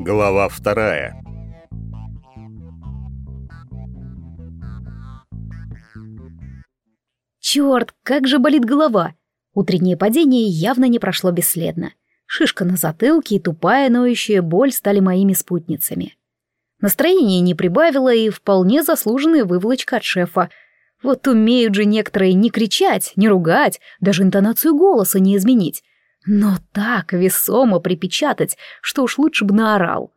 Глава вторая. Черт, как же болит голова! Утреннее падение явно не прошло бесследно. Шишка на затылке и тупая ноющая боль стали моими спутницами. Настроение не прибавило и вполне заслуженная выволочка от шефа. Вот умеют же некоторые не кричать, не ругать, даже интонацию голоса не изменить. Но так весомо припечатать, что уж лучше бы наорал.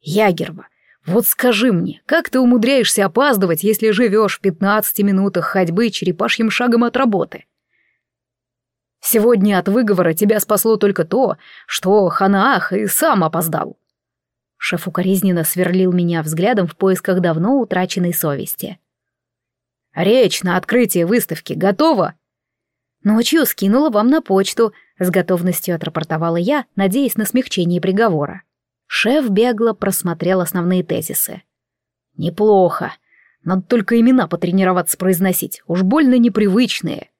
Ягерва, вот скажи мне, как ты умудряешься опаздывать, если живешь в пятнадцати минутах ходьбы черепашьим шагом от работы? Сегодня от выговора тебя спасло только то, что Ханаах и сам опоздал. Шеф укоризненно сверлил меня взглядом в поисках давно утраченной совести. «Речь на открытие выставки готова?» «Ночью скинула вам на почту», — с готовностью отрапортовала я, надеясь на смягчение приговора. Шеф бегло просмотрел основные тезисы. «Неплохо. Надо только имена потренироваться произносить, уж больно непривычные».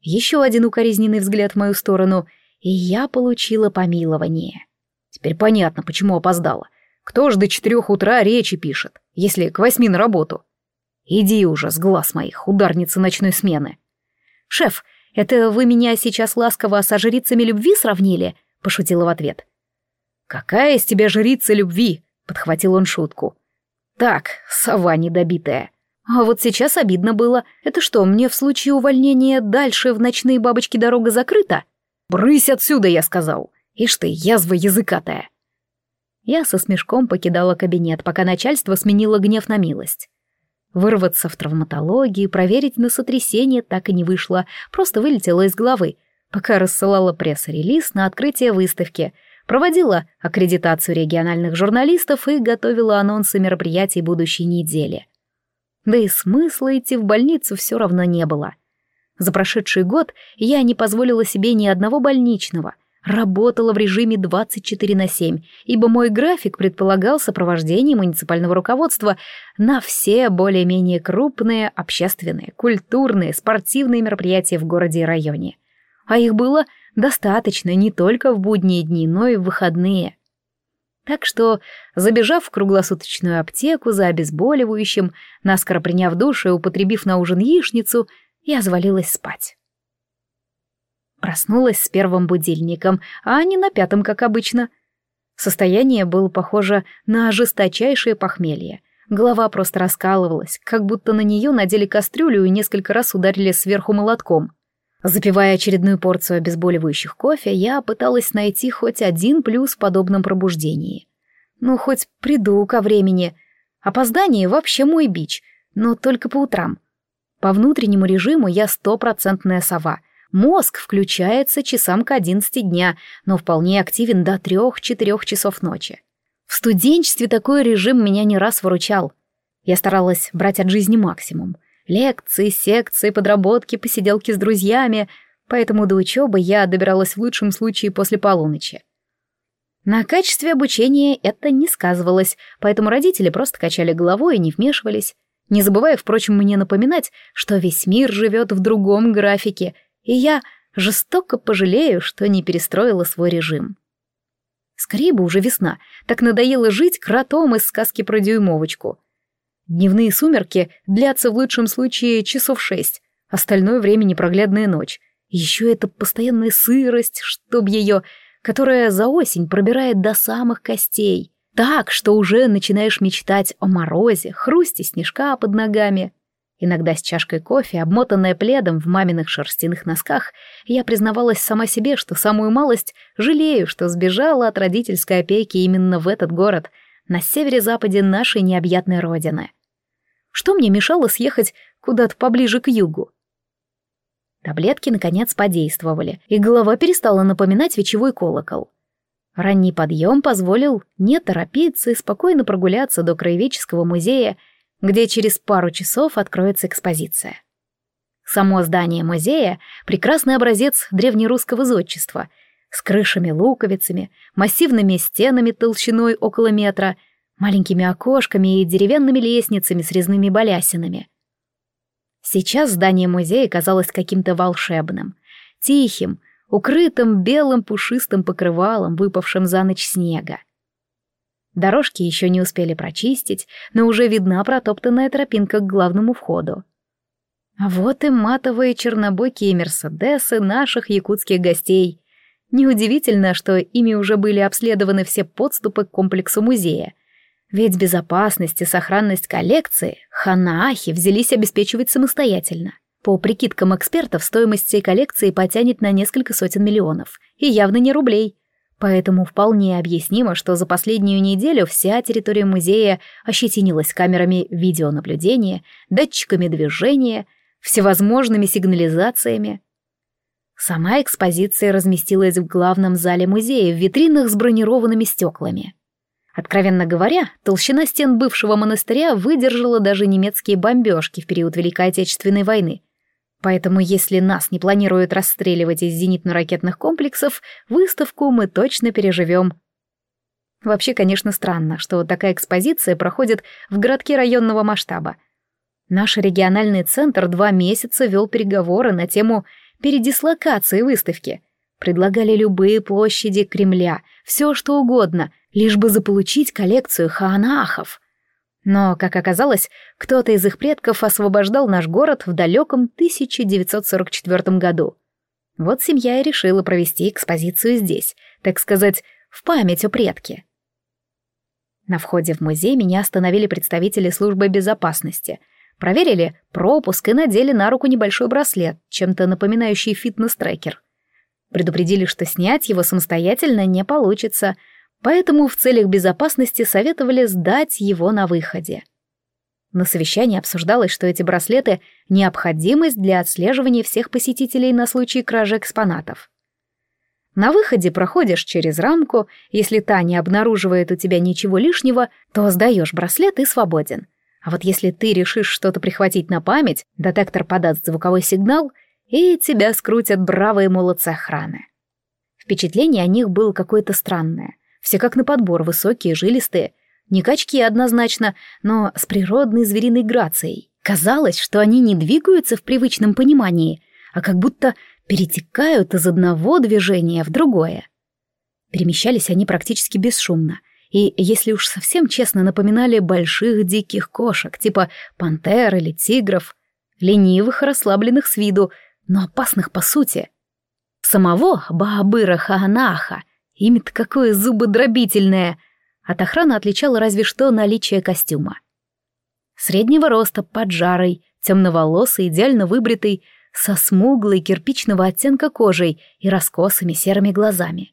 Еще один укоризненный взгляд в мою сторону, и я получила помилование. Теперь понятно, почему опоздала. Кто ж до четырех утра речи пишет, если к восьми на работу? Иди уже с глаз моих, ударница ночной смены. «Шеф, это вы меня сейчас ласково со жрицами любви сравнили?» — пошутила в ответ. «Какая из тебя жрица любви?» — подхватил он шутку. «Так, сова недобитая. А вот сейчас обидно было. Это что, мне в случае увольнения дальше в ночные бабочки дорога закрыта? Брысь отсюда, я сказал. Ишь ты, язва языкатая». Я со смешком покидала кабинет, пока начальство сменило гнев на милость. Вырваться в травматологию, проверить на сотрясение так и не вышло, просто вылетело из головы, пока рассылала пресс-релиз на открытие выставки, проводила аккредитацию региональных журналистов и готовила анонсы мероприятий будущей недели. Да и смысла идти в больницу все равно не было. За прошедший год я не позволила себе ни одного больничного, Работала в режиме 24 на 7, ибо мой график предполагал сопровождение муниципального руководства на все более-менее крупные общественные, культурные, спортивные мероприятия в городе и районе. А их было достаточно не только в будние дни, но и в выходные. Так что, забежав в круглосуточную аптеку за обезболивающим, наскоро приняв душ и употребив на ужин яичницу, я завалилась спать. Проснулась с первым будильником, а не на пятом, как обычно. Состояние было похоже на жесточайшее похмелье. Голова просто раскалывалась, как будто на нее надели кастрюлю и несколько раз ударили сверху молотком. Запивая очередную порцию обезболивающих кофе, я пыталась найти хоть один плюс в подобном пробуждении. Ну, хоть приду ко времени. Опоздание вообще мой бич, но только по утрам. По внутреннему режиму я стопроцентная сова — Мозг включается часам к 11 дня, но вполне активен до 3-4 часов ночи. В студенчестве такой режим меня не раз выручал. Я старалась брать от жизни максимум. Лекции, секции, подработки, посиделки с друзьями, поэтому до учебы я добиралась в лучшем случае после полуночи. На качестве обучения это не сказывалось, поэтому родители просто качали головой и не вмешивались, не забывая, впрочем, мне напоминать, что весь мир живет в другом графике — и я жестоко пожалею, что не перестроила свой режим. Скорее бы уже весна, так надоело жить кротом из сказки про дюймовочку. Дневные сумерки длятся в лучшем случае часов шесть, остальное время непроглядная ночь. Еще эта постоянная сырость, чтоб ее, которая за осень пробирает до самых костей. Так, что уже начинаешь мечтать о морозе, хрусте снежка под ногами. Иногда с чашкой кофе, обмотанная пледом в маминых шерстяных носках, я признавалась сама себе, что самую малость жалею, что сбежала от родительской опеки именно в этот город, на севере-западе нашей необъятной родины. Что мне мешало съехать куда-то поближе к югу? Таблетки, наконец, подействовали, и голова перестала напоминать вечевой колокол. Ранний подъем позволил не торопиться и спокойно прогуляться до краеведческого музея, где через пару часов откроется экспозиция. Само здание музея — прекрасный образец древнерусского зодчества с крышами-луковицами, массивными стенами толщиной около метра, маленькими окошками и деревянными лестницами с резными балясинами. Сейчас здание музея казалось каким-то волшебным, тихим, укрытым белым пушистым покрывалом, выпавшим за ночь снега. Дорожки еще не успели прочистить, но уже видна протоптанная тропинка к главному входу. А вот и матовые чернобокие мерседесы наших якутских гостей. Неудивительно, что ими уже были обследованы все подступы к комплексу музея. Ведь безопасность и сохранность коллекции ханаахи взялись обеспечивать самостоятельно. По прикидкам экспертов, стоимость всей коллекции потянет на несколько сотен миллионов. И явно не рублей. Поэтому вполне объяснимо, что за последнюю неделю вся территория музея ощетинилась камерами видеонаблюдения, датчиками движения, всевозможными сигнализациями. Сама экспозиция разместилась в главном зале музея в витринах с бронированными стеклами. Откровенно говоря, толщина стен бывшего монастыря выдержала даже немецкие бомбежки в период Великой Отечественной войны, Поэтому если нас не планируют расстреливать из зенитно-ракетных комплексов, выставку мы точно переживем. Вообще, конечно, странно, что такая экспозиция проходит в городке районного масштаба. Наш региональный центр два месяца вел переговоры на тему передислокации выставки. Предлагали любые площади Кремля, все что угодно, лишь бы заполучить коллекцию хаанахов. Но, как оказалось, кто-то из их предков освобождал наш город в далеком 1944 году. Вот семья и решила провести экспозицию здесь, так сказать, в память о предке. На входе в музей меня остановили представители службы безопасности. Проверили пропуск и надели на руку небольшой браслет, чем-то напоминающий фитнес-трекер. Предупредили, что снять его самостоятельно не получится — поэтому в целях безопасности советовали сдать его на выходе. На совещании обсуждалось, что эти браслеты — необходимость для отслеживания всех посетителей на случай кражи экспонатов. На выходе проходишь через рамку, если та не обнаруживает у тебя ничего лишнего, то сдаешь браслет и свободен. А вот если ты решишь что-то прихватить на память, детектор подаст звуковой сигнал, и тебя скрутят бравые молодцы охраны. Впечатление о них было какое-то странное. Все как на подбор, высокие, жилистые. Не качки однозначно, но с природной звериной грацией. Казалось, что они не двигаются в привычном понимании, а как будто перетекают из одного движения в другое. Перемещались они практически бесшумно, и, если уж совсем честно, напоминали больших диких кошек, типа пантер или тигров, ленивых расслабленных с виду, но опасных по сути. Самого Баабыра Хаанаха Имя-то какое зубодробительное. От охраны отличало разве что наличие костюма. Среднего роста, поджарый, темноволосый, идеально выбритый, со смуглой кирпичного оттенка кожей и раскосыми серыми глазами.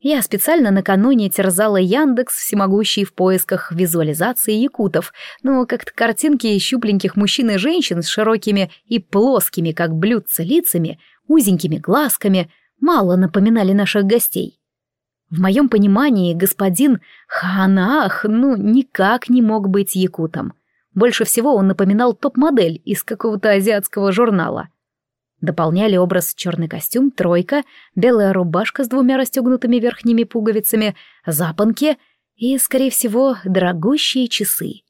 Я специально накануне терзала Яндекс, всемогущий в поисках визуализации якутов, но как-то картинки щупленьких мужчин и женщин с широкими и плоскими, как блюдца, лицами, узенькими глазками мало напоминали наших гостей. В моем понимании господин Ханаах ну никак не мог быть якутом. Больше всего он напоминал топ-модель из какого-то азиатского журнала. Дополняли образ черный костюм, тройка, белая рубашка с двумя расстегнутыми верхними пуговицами, запонки и, скорее всего, дорогущие часы.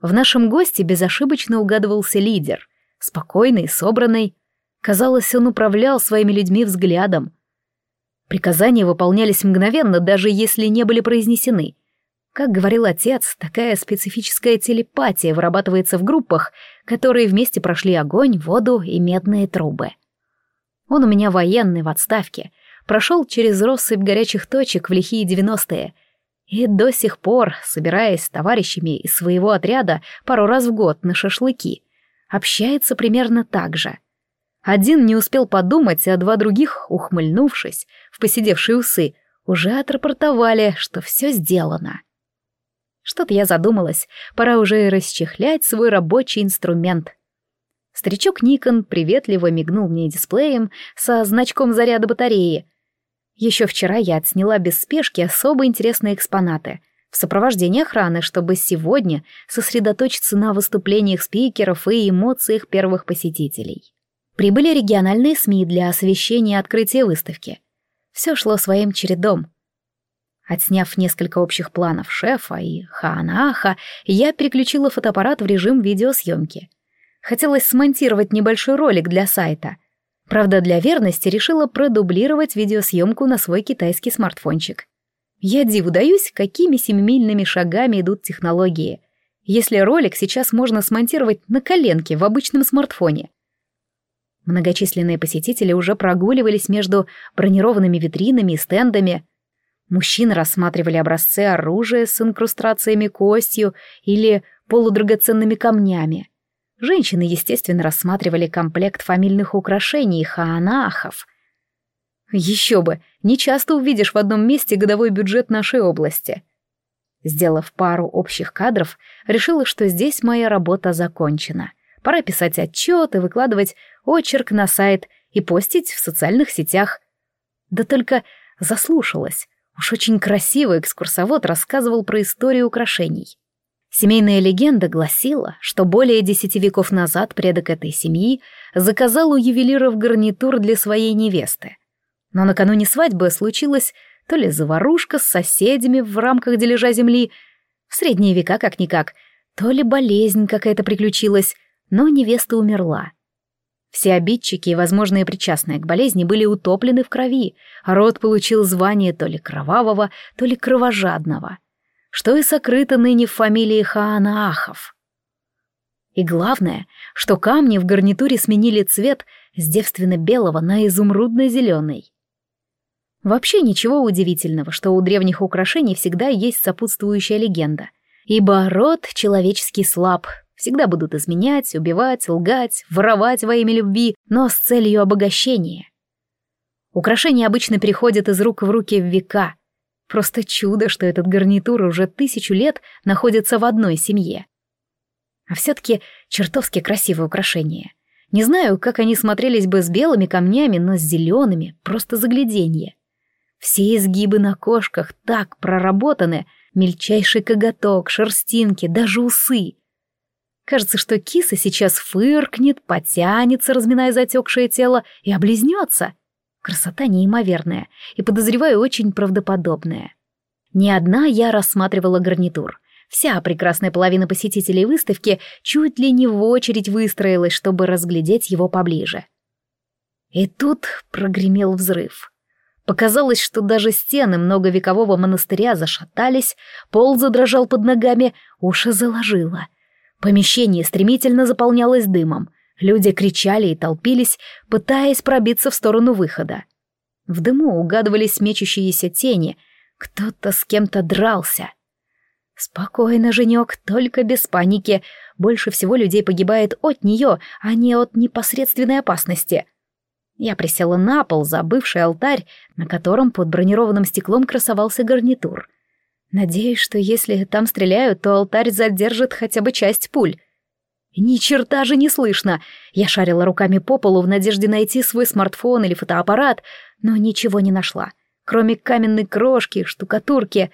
В нашем госте безошибочно угадывался лидер, спокойный, собранный. Казалось, он управлял своими людьми взглядом, Приказания выполнялись мгновенно, даже если не были произнесены. Как говорил отец, такая специфическая телепатия вырабатывается в группах, которые вместе прошли огонь, воду и медные трубы. Он у меня военный в отставке, прошел через россыпь горячих точек в лихие девяностые и до сих пор, собираясь с товарищами из своего отряда пару раз в год на шашлыки, общается примерно так же — один не успел подумать, а два других, ухмыльнувшись в посидевшие усы, уже отрапортовали, что все сделано. Что-то я задумалась, пора уже расчехлять свой рабочий инструмент. Старичок Никон приветливо мигнул мне дисплеем со значком заряда батареи. Еще вчера я отсняла без спешки особо интересные экспонаты в сопровождении охраны, чтобы сегодня сосредоточиться на выступлениях спикеров и эмоциях первых посетителей. Прибыли региональные СМИ для освещения открытия выставки. Все шло своим чередом. Отсняв несколько общих планов шефа и Хаанаха, я переключила фотоаппарат в режим видеосъемки. Хотелось смонтировать небольшой ролик для сайта. Правда, для верности решила продублировать видеосъемку на свой китайский смартфончик. Я диву даюсь, какими семимильными шагами идут технологии. Если ролик сейчас можно смонтировать на коленке в обычном смартфоне. Многочисленные посетители уже прогуливались между бронированными витринами и стендами. Мужчины рассматривали образцы оружия с инкрустрациями костью или полудрагоценными камнями. Женщины, естественно, рассматривали комплект фамильных украшений хаанахов. Еще бы, не часто увидишь в одном месте годовой бюджет нашей области. Сделав пару общих кадров, решила, что здесь моя работа закончена. Пора писать отчет и выкладывать очерк на сайт и постить в социальных сетях. Да только заслушалась. Уж очень красиво экскурсовод рассказывал про историю украшений. Семейная легенда гласила, что более десяти веков назад предок этой семьи заказал у ювелиров гарнитур для своей невесты. Но накануне свадьбы случилась то ли заварушка с соседями в рамках дележа земли, в средние века как-никак, то ли болезнь какая-то приключилась, но невеста умерла. Все обидчики и возможные причастные к болезни были утоплены в крови, а род получил звание то ли кровавого, то ли кровожадного — что и сокрыто ныне в фамилии Хаанаахов. И главное, что камни в гарнитуре сменили цвет с девственно-белого на изумрудно-зеленый. Вообще ничего удивительного, что у древних украшений всегда есть сопутствующая легенда. Ибо род человеческий слаб, всегда будут изменять, убивать, лгать, воровать во имя любви, но с целью обогащения. Украшения обычно переходят из рук в руки в века, Просто чудо, что этот гарнитур уже тысячу лет находится в одной семье. А все-таки чертовски красивое украшение. Не знаю, как они смотрелись бы с белыми камнями, но с зелеными — просто загляденье. Все изгибы на кошках так проработаны, мельчайший коготок, шерстинки, даже усы. Кажется, что киса сейчас фыркнет, потянется, разминая затекшее тело, и облизнется. Красота неимоверная и, подозреваю, очень правдоподобная. Не одна я рассматривала гарнитур. Вся прекрасная половина посетителей выставки чуть ли не в очередь выстроилась, чтобы разглядеть его поближе. И тут прогремел взрыв. Показалось, что даже стены многовекового монастыря зашатались, пол задрожал под ногами, уши заложило. Помещение стремительно заполнялось дымом, Люди кричали и толпились, пытаясь пробиться в сторону выхода. В дыму угадывались мечущиеся тени, кто-то с кем-то дрался. Спокойно, Женек, только без паники. Больше всего людей погибает от нее, а не от непосредственной опасности. Я присела на пол, за бывший алтарь, на котором под бронированным стеклом красовался гарнитур. Надеюсь, что если там стреляют, то алтарь задержит хотя бы часть пуль. Ни черта же не слышно. Я шарила руками по полу в надежде найти свой смартфон или фотоаппарат, но ничего не нашла, кроме каменной крошки, штукатурки.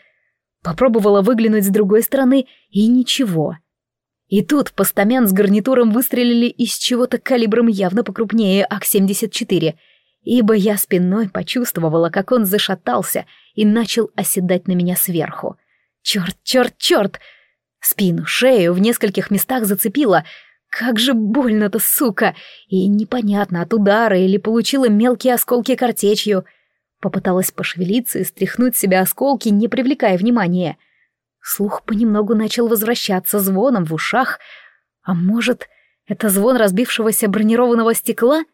Попробовала выглянуть с другой стороны, и ничего. И тут постамент с гарнитуром выстрелили из чего-то калибром явно покрупнее АК-74, ибо я спиной почувствовала, как он зашатался и начал оседать на меня сверху. Черт, черт, черт! Спину, шею в нескольких местах зацепило. Как же больно-то, сука! И непонятно, от удара или получила мелкие осколки картечью. Попыталась пошевелиться и стряхнуть себя осколки, не привлекая внимания. Слух понемногу начал возвращаться звоном в ушах. А может, это звон разбившегося бронированного стекла?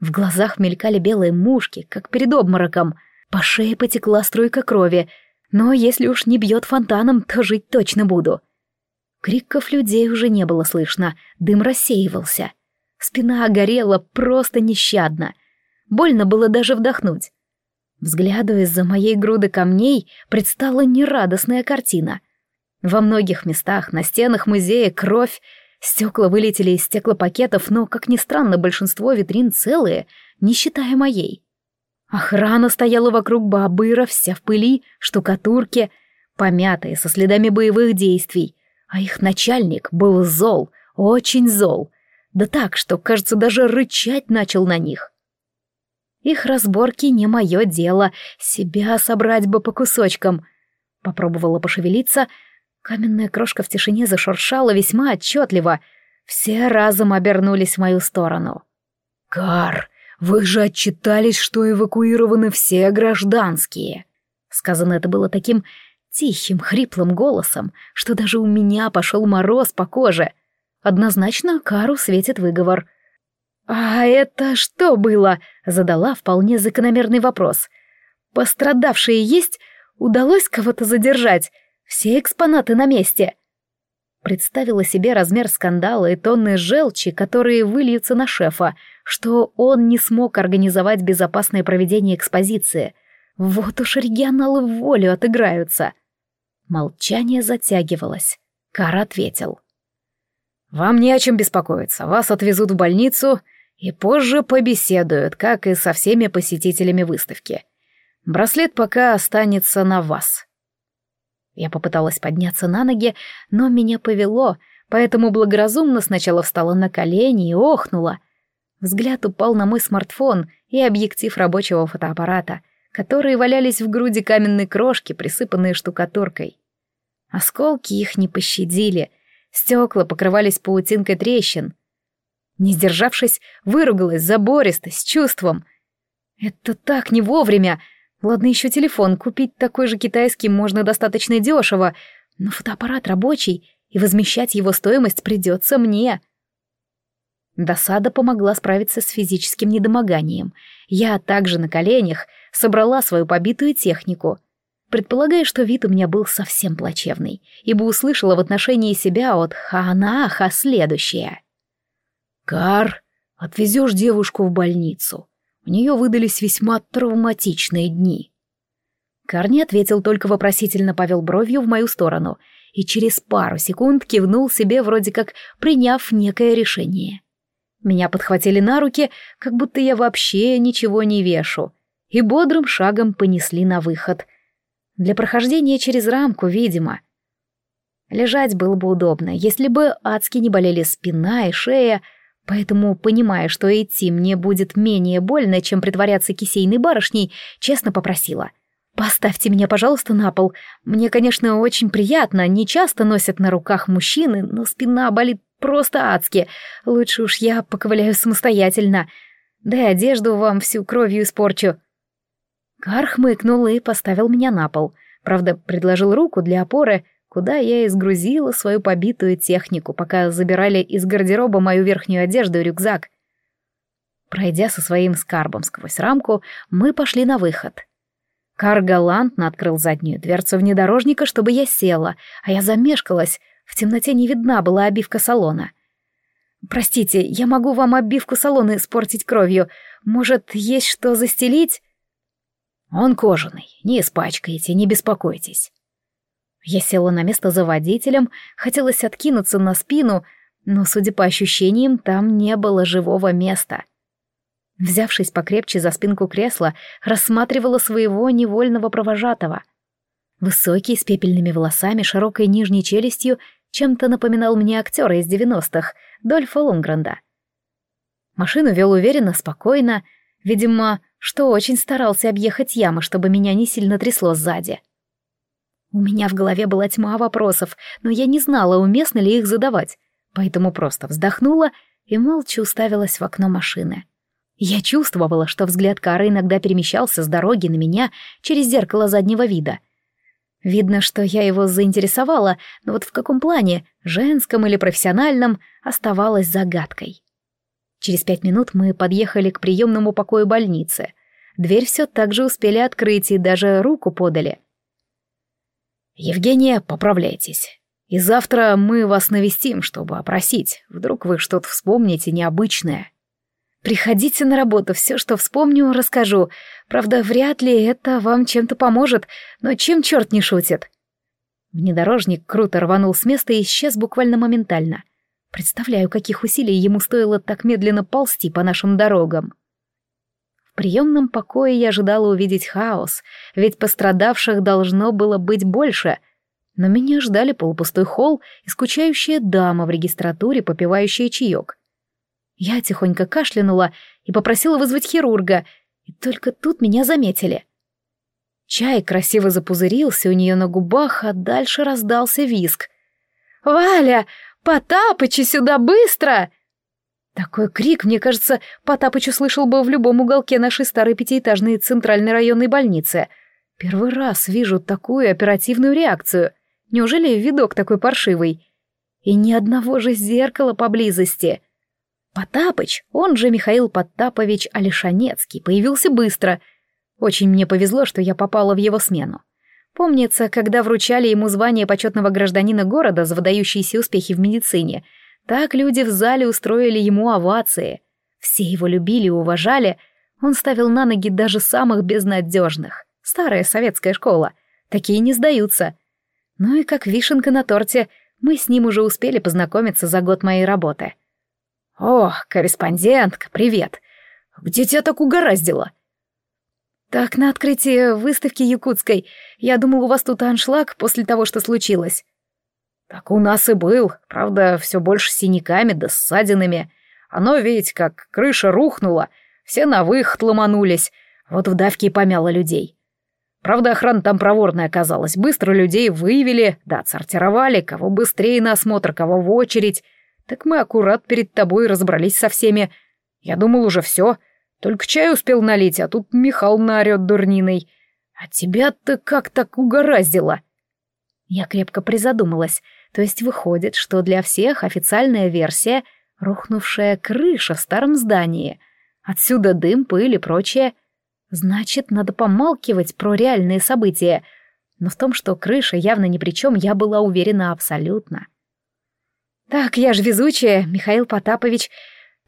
В глазах мелькали белые мушки, как перед обмороком. По шее потекла струйка крови — но если уж не бьет фонтаном, то жить точно буду. Криков людей уже не было слышно, дым рассеивался. Спина горела просто нещадно. Больно было даже вдохнуть. Взгляду из-за моей груды камней предстала нерадостная картина. Во многих местах на стенах музея кровь, стекла вылетели из стеклопакетов, но, как ни странно, большинство витрин целые, не считая моей. Охрана стояла вокруг Бабыра, вся в пыли, штукатурке, помятая, со следами боевых действий, а их начальник был зол, очень зол, да так, что, кажется, даже рычать начал на них. Их разборки не мое дело, себя собрать бы по кусочкам. Попробовала пошевелиться, каменная крошка в тишине зашуршала весьма отчетливо, все разом обернулись в мою сторону. «Кар!» Вы же отчитались, что эвакуированы все гражданские. Сказано это было таким тихим, хриплым голосом, что даже у меня пошел мороз по коже. Однозначно Кару светит выговор. «А это что было?» — задала вполне закономерный вопрос. «Пострадавшие есть? Удалось кого-то задержать? Все экспонаты на месте?» Представила себе размер скандала и тонны желчи, которые выльются на шефа, что он не смог организовать безопасное проведение экспозиции. Вот уж регионалы в волю отыграются. Молчание затягивалось. Кар ответил. «Вам не о чем беспокоиться. Вас отвезут в больницу и позже побеседуют, как и со всеми посетителями выставки. Браслет пока останется на вас». Я попыталась подняться на ноги, но меня повело, поэтому благоразумно сначала встала на колени и охнула. Взгляд упал на мой смартфон и объектив рабочего фотоаппарата, которые валялись в груди каменной крошки, присыпанные штукатуркой. Осколки их не пощадили, стекла покрывались паутинкой трещин. Не сдержавшись, выругалась забористо, с чувством. Это так не вовремя. Ладно, еще телефон, купить такой же китайский можно достаточно дешево, но фотоаппарат рабочий, и возмещать его стоимость придется мне. Досада помогла справиться с физическим недомоганием. Я также на коленях собрала свою побитую технику — предполагая, что вид у меня был совсем плачевный, ибо услышала в отношении себя от Ханааха следующее. «Кар, отвезешь девушку в больницу. У нее выдались весьма травматичные дни». Кар не ответил, только вопросительно повел бровью в мою сторону и через пару секунд кивнул себе, вроде как приняв некое решение. Меня подхватили на руки, как будто я вообще ничего не вешу, и бодрым шагом понесли на выход — для прохождения через рамку, видимо. Лежать было бы удобно, если бы адски не болели спина и шея, поэтому, понимая, что идти мне будет менее больно, чем притворяться кисейной барышней, честно попросила. «Поставьте меня, пожалуйста, на пол. Мне, конечно, очень приятно, не часто носят на руках мужчины, но спина болит просто адски. Лучше уж я поковыляю самостоятельно. Да и одежду вам всю кровью испорчу». Кар хмыкнул и поставил меня на пол. Правда, предложил руку для опоры, куда я изгрузила свою побитую технику, пока забирали из гардероба мою верхнюю одежду и рюкзак. Пройдя со своим скарбом сквозь рамку, мы пошли на выход. Кар галантно открыл заднюю дверцу внедорожника, чтобы я села, а я замешкалась, в темноте не видна была обивка салона. «Простите, я могу вам обивку салона испортить кровью. Может, есть что застелить?» «Он кожаный, не испачкаете, не беспокойтесь». Я села на место за водителем, хотелось откинуться на спину, но, судя по ощущениям, там не было живого места. Взявшись покрепче за спинку кресла, рассматривала своего невольного провожатого. Высокий, с пепельными волосами, широкой нижней челюстью, чем-то напоминал мне актера из девяностых, Дольфа Лунгранда. Машину вел уверенно, спокойно, видимо, что очень старался объехать ямы, чтобы меня не сильно трясло сзади. У меня в голове была тьма вопросов, но я не знала, уместно ли их задавать, поэтому просто вздохнула и молча уставилась в окно машины. Я чувствовала, что взгляд Кары иногда перемещался с дороги на меня через зеркало заднего вида. Видно, что я его заинтересовала, но вот в каком плане, женском или профессиональном, оставалось загадкой. Через пять минут мы подъехали к приемному покою больницы. Дверь все так же успели открыть и даже руку подали. «Евгения, поправляйтесь. И завтра мы вас навестим, чтобы опросить. Вдруг вы что-то вспомните необычное». «Приходите на работу, все, что вспомню, расскажу. Правда, вряд ли это вам чем-то поможет, но чем черт не шутит?» Внедорожник круто рванул с места и исчез буквально моментально. Представляю, каких усилий ему стоило так медленно ползти по нашим дорогам. Приемном покое я ожидала увидеть хаос, ведь пострадавших должно было быть больше. Но меня ждали полупустой холл и скучающая дама в регистратуре, попивающая чаек. Я тихонько кашлянула и попросила вызвать хирурга, и только тут меня заметили. Чай красиво запузырился у нее на губах, а дальше раздался виск. «Валя, Потапыча сюда быстро!» Такой крик, мне кажется, Потапыч услышал бы в любом уголке нашей старой пятиэтажной центральной районной больницы. Первый раз вижу такую оперативную реакцию. Неужели видок такой паршивый? И ни одного же зеркала поблизости. Потапыч, он же Михаил Потапович Алишанецкий, появился быстро. Очень мне повезло, что я попала в его смену. Помнится, когда вручали ему звание почетного гражданина города за выдающиеся успехи в медицине, так люди в зале устроили ему овации. Все его любили и уважали, он ставил на ноги даже самых безнадежных. Старая советская школа. Такие не сдаются. Ну и как вишенка на торте, мы с ним уже успели познакомиться за год моей работы. «О, корреспондентка, привет! Где тебя так угораздило?» «Так, на открытии выставки якутской. Я думал, у вас тут аншлаг после того, что случилось». «Так у нас и был. Правда, все больше синяками да ссадинами. Оно ведь как крыша рухнула, все на выход ломанулись. Вот в давке и помяло людей. Правда, охрана там проворная оказалась. Быстро людей вывели, да отсортировали, кого быстрее на осмотр, кого в очередь. Так мы аккурат перед тобой разобрались со всеми. Я думал, уже все. Только чай успел налить, а тут Михал наорет дурниной. А тебя-то как так угораздило?» Я крепко призадумалась. То есть выходит, что для всех официальная версия — рухнувшая крыша в старом здании. Отсюда дым, пыль и прочее — Значит, надо помалкивать про реальные события. Но в том, что крыша явно ни при чем, я была уверена абсолютно. Так, я же везучая, Михаил Потапович.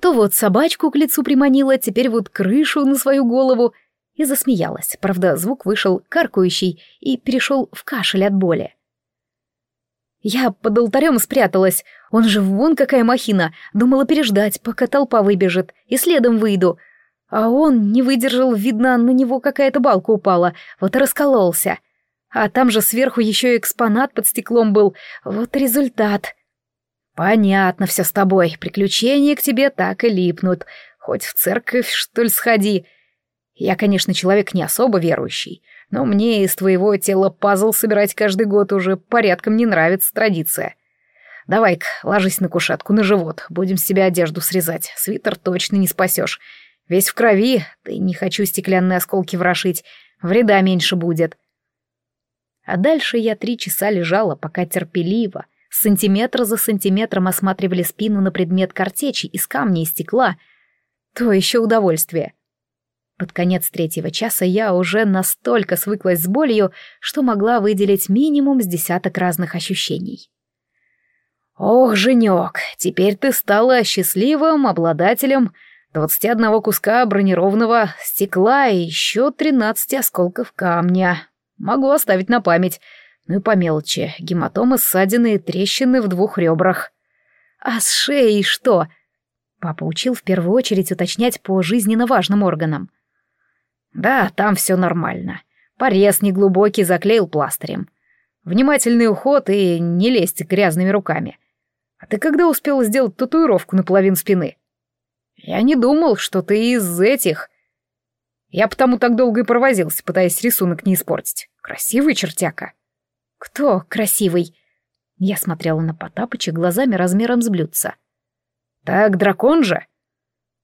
То вот собачку к лицу приманила, теперь вот крышу на свою голову. И засмеялась. Правда, звук вышел каркающий и перешел в кашель от боли. Я под алтарем спряталась. Он же вон какая махина. Думала переждать, пока толпа выбежит, и следом выйду — а он не выдержал, видно, на него какая-то балка упала, вот и раскололся. А там же сверху еще экспонат под стеклом был, вот результат. Понятно все с тобой, приключения к тебе так и липнут. Хоть в церковь, что ли, сходи. Я, конечно, человек не особо верующий, но мне из твоего тела пазл собирать каждый год уже порядком не нравится традиция. Давай-ка, ложись на кушетку, на живот, будем с себя одежду срезать, свитер точно не спасешь. Весь в крови, и не хочу стеклянные осколки ворошить, вреда меньше будет. А дальше я три часа лежала, пока терпеливо, сантиметр за сантиметром осматривали спину на предмет картечи из камня и стекла. То еще удовольствие. Под конец третьего часа я уже настолько свыклась с болью, что могла выделить минимум с десяток разных ощущений. «Ох, женек, теперь ты стала счастливым обладателем 21 куска бронированного стекла и еще 13 осколков камня. Могу оставить на память. Ну и по мелочи. Гематомы, ссадины и трещины в двух ребрах. А с шеей что? Папа учил в первую очередь уточнять по жизненно важным органам. Да, там все нормально. Порез неглубокий заклеил пластырем. Внимательный уход и не лезть грязными руками. А ты когда успел сделать татуировку на половину спины? — я не думал, что ты из этих. Я потому так долго и провозился, пытаясь рисунок не испортить. Красивый чертяка. Кто красивый? Я смотрела на Потапыча глазами размером с блюдца. Так дракон же.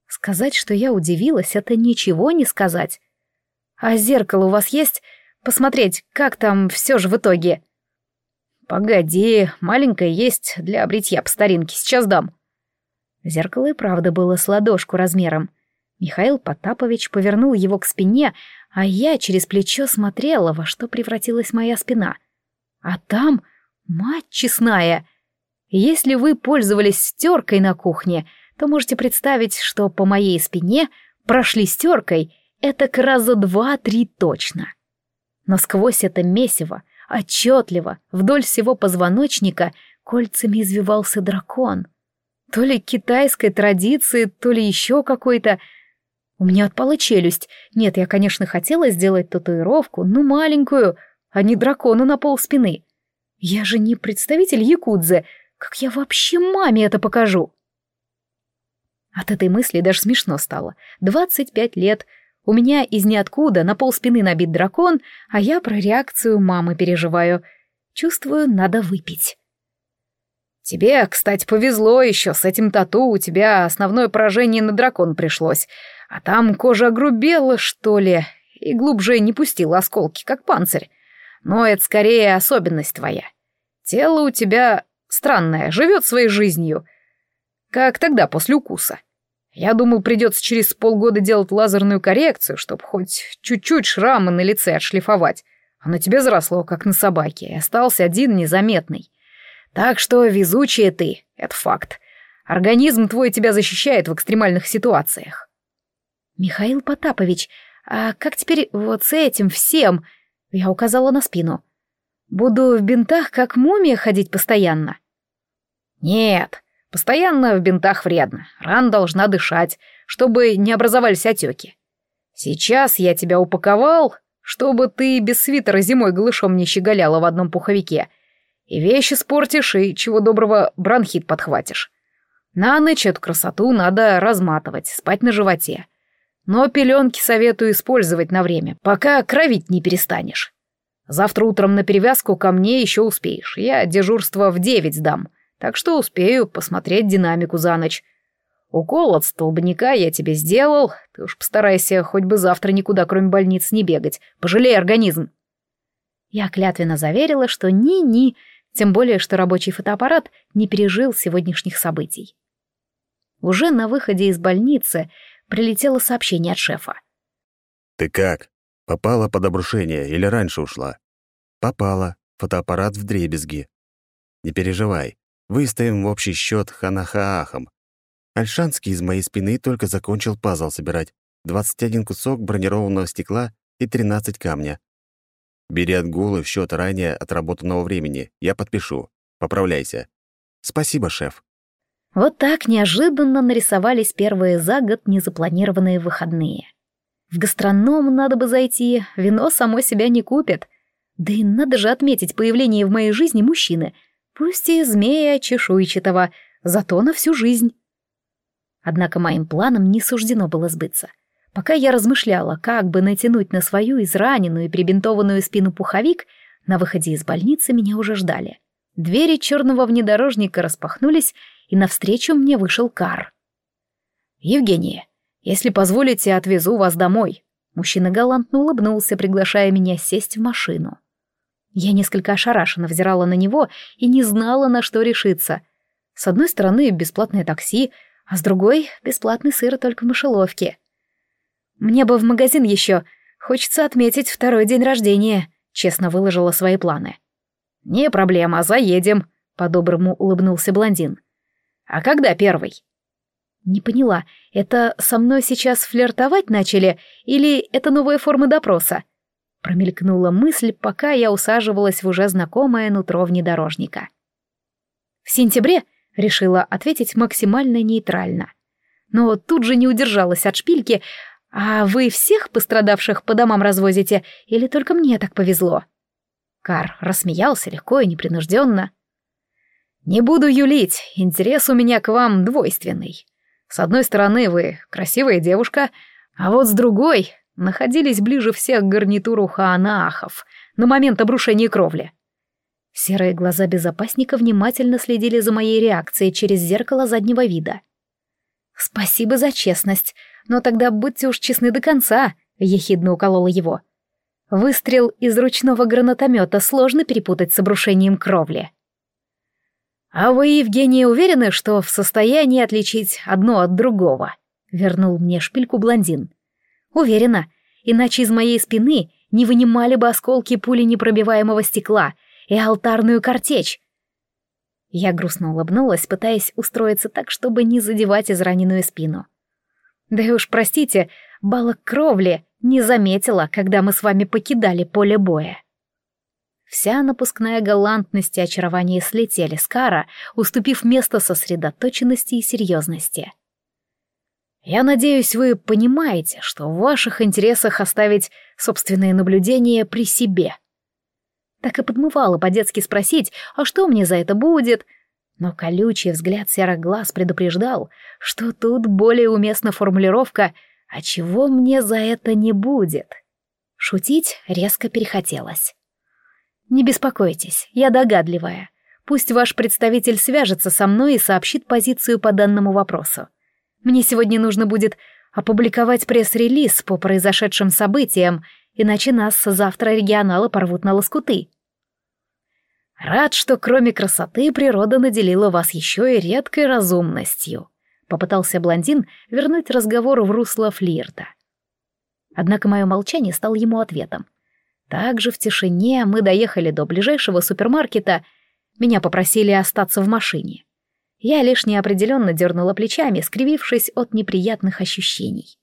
Сказать, что я удивилась, это ничего не сказать. А зеркало у вас есть? Посмотреть, как там все же в итоге. Погоди, маленькое есть для бритья по старинке, сейчас дам. Зеркало и правда было с ладошку размером. Михаил Потапович повернул его к спине, а я через плечо смотрела, во что превратилась моя спина. А там, мать честная, если вы пользовались стеркой на кухне, то можете представить, что по моей спине прошли стеркой это к раза два-три точно. Но сквозь это месиво, отчетливо, вдоль всего позвоночника кольцами извивался дракон — то ли китайской традиции, то ли еще какой-то. У меня отпала челюсть. Нет, я, конечно, хотела сделать татуировку, но маленькую, а не дракона на пол спины. Я же не представитель якудзы. Как я вообще маме это покажу? От этой мысли даже смешно стало. Двадцать пять лет. У меня из ниоткуда на пол спины набит дракон, а я про реакцию мамы переживаю. Чувствую, надо выпить. Тебе, кстати, повезло еще, с этим тату у тебя основное поражение на дракон пришлось. А там кожа огрубела, что ли, и глубже не пустил осколки, как панцирь. Но это скорее особенность твоя. Тело у тебя странное, живет своей жизнью. Как тогда, после укуса. Я думал, придется через полгода делать лазерную коррекцию, чтобы хоть чуть-чуть шрамы на лице отшлифовать. А на тебе заросло, как на собаке, и остался один незаметный. Так что везучая ты, это факт. Организм твой тебя защищает в экстремальных ситуациях. Михаил Потапович, а как теперь вот с этим всем? Я указала на спину. Буду в бинтах, как мумия, ходить постоянно. Нет, постоянно в бинтах вредно. Ран должна дышать, чтобы не образовались отеки. Сейчас я тебя упаковал, чтобы ты без свитера зимой голышом не щеголяла в одном пуховике. И вещи спортишь, и чего доброго бронхит подхватишь. На ночь эту красоту надо разматывать, спать на животе. Но пеленки советую использовать на время, пока кровить не перестанешь. Завтра утром на перевязку ко мне еще успеешь. Я дежурство в девять сдам, так что успею посмотреть динамику за ночь. Укол от столбняка я тебе сделал. Ты уж постарайся хоть бы завтра никуда, кроме больниц, не бегать. Пожалей организм. Я клятвенно заверила, что ни-ни, тем более, что рабочий фотоаппарат не пережил сегодняшних событий. Уже на выходе из больницы прилетело сообщение от шефа. «Ты как? Попала под обрушение или раньше ушла?» «Попала. Фотоаппарат в дребезги. Не переживай. Выставим в общий счет ханахаахом. Альшанский из моей спины только закончил пазл собирать. 21 кусок бронированного стекла и 13 камня. Бери отгулы в счет ранее отработанного времени. Я подпишу. Поправляйся. Спасибо, шеф. Вот так неожиданно нарисовались первые за год незапланированные выходные. В гастроном надо бы зайти, вино само себя не купит. Да и надо же отметить появление в моей жизни мужчины, пусть и змея чешуйчатого, зато на всю жизнь. Однако моим планам не суждено было сбыться. Пока я размышляла, как бы натянуть на свою израненную и прибинтованную спину пуховик, на выходе из больницы меня уже ждали. Двери черного внедорожника распахнулись, и навстречу мне вышел Кар. «Евгения, если позволите, отвезу вас домой». Мужчина галантно улыбнулся, приглашая меня сесть в машину. Я несколько ошарашенно взирала на него и не знала, на что решиться. С одной стороны, бесплатное такси — а с другой — бесплатный сыр только в мышеловке. «Мне бы в магазин еще. Хочется отметить второй день рождения», — честно выложила свои планы. «Не проблема, заедем», — по-доброму улыбнулся блондин. «А когда первый?» Не поняла, это со мной сейчас флиртовать начали или это новая форма допроса? Промелькнула мысль, пока я усаживалась в уже знакомое нутро внедорожника. В сентябре решила ответить максимально нейтрально. Но тут же не удержалась от шпильки. «А вы всех пострадавших по домам развозите, или только мне так повезло?» Кар рассмеялся легко и непринужденно. «Не буду юлить, интерес у меня к вам двойственный. С одной стороны, вы красивая девушка, а вот с другой находились ближе всех к гарнитуру Хаанаахов на момент обрушения кровли. Серые глаза безопасника внимательно следили за моей реакцией через зеркало заднего вида. «Спасибо за честность, но тогда будьте уж честны до конца», — ехидно уколола его. «Выстрел из ручного гранатомета сложно перепутать с обрушением кровли». «А вы, Евгения, уверены, что в состоянии отличить одно от другого?» — вернул мне шпильку блондин. «Уверена, иначе из моей спины не вынимали бы осколки пули непробиваемого стекла — и алтарную картечь. Я грустно улыбнулась, пытаясь устроиться так, чтобы не задевать израненную спину. Да и уж простите, балок кровли не заметила, когда мы с вами покидали поле боя. Вся напускная галантность и очарование слетели с кара, уступив место сосредоточенности и серьезности. Я надеюсь, вы понимаете, что в ваших интересах оставить собственные наблюдения при себе. Так и подмывало по-детски спросить, а что мне за это будет? Но колючий взгляд серых глаз предупреждал, что тут более уместна формулировка «А чего мне за это не будет?» Шутить резко перехотелось. «Не беспокойтесь, я догадливая. Пусть ваш представитель свяжется со мной и сообщит позицию по данному вопросу. Мне сегодня нужно будет опубликовать пресс-релиз по произошедшим событиям, иначе нас завтра регионалы порвут на лоскуты. Рад, что кроме красоты природа наделила вас еще и редкой разумностью. Попытался блондин вернуть разговор в русло флирта. Однако мое молчание стало ему ответом. Также в тишине мы доехали до ближайшего супермаркета. Меня попросили остаться в машине. Я лишь неопределенно дернула плечами, скривившись от неприятных ощущений.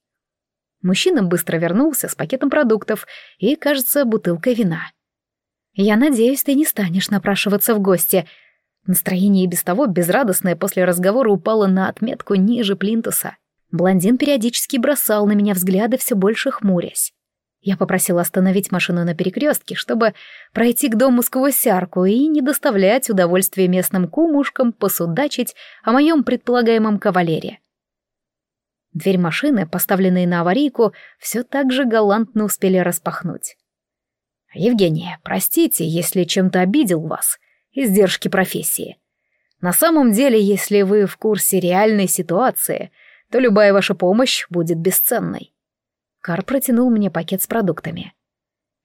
Мужчина быстро вернулся с пакетом продуктов и, кажется, бутылкой вина. «Я надеюсь, ты не станешь напрашиваться в гости», Настроение и без того безрадостное после разговора упало на отметку ниже плинтуса. Блондин периодически бросал на меня взгляды, все больше хмурясь. Я попросила остановить машину на перекрестке, чтобы пройти к дому сквозь арку и не доставлять удовольствия местным кумушкам посудачить о моем предполагаемом кавалере. Дверь машины, поставленные на аварийку, все так же галантно успели распахнуть. «Евгения, простите, если чем-то обидел вас», издержки профессии. На самом деле, если вы в курсе реальной ситуации, то любая ваша помощь будет бесценной. Кар протянул мне пакет с продуктами.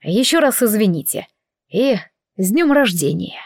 Еще раз извините. И с днем рождения.